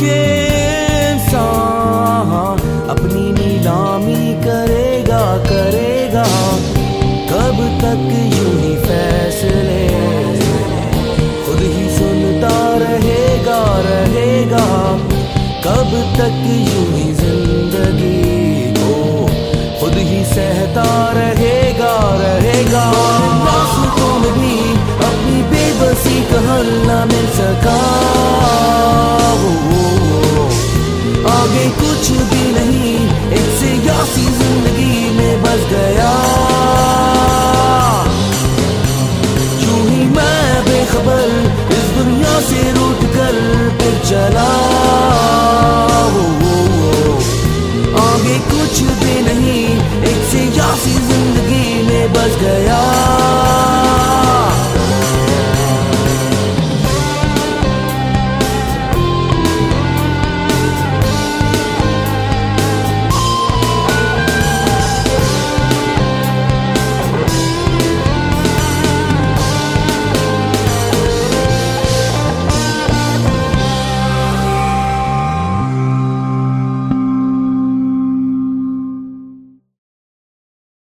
یہ انسان اپنی نیلامی کرے گا کرے گا۔ کب تک یوں ہی فیصلے۔ خود ہی سنتا رہے گا رہے گا۔ کب تک یوں